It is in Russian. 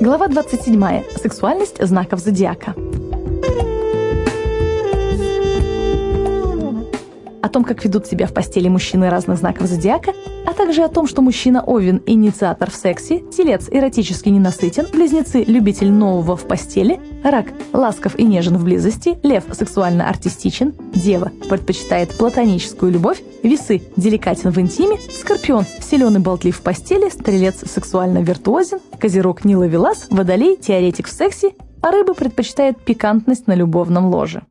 Глава 27. Сексуальность знаков зодиака. О том, как ведут себя в постели мужчины разных знаков зодиака, а также о том, что мужчина Овен – инициатор в сексе, телец – эротически ненасытен, близнецы – любитель нового в постели, рак – ласков и нежен в близости, лев – сексуально артистичен, дева – предпочитает платоническую любовь, весы – деликатен в интиме, скорпион – силен и болтлив в постели, стрелец – сексуально виртуозен, козерог – не ловелас, водолей – теоретик в сексе, а рыба предпочитает пикантность на любовном ложе.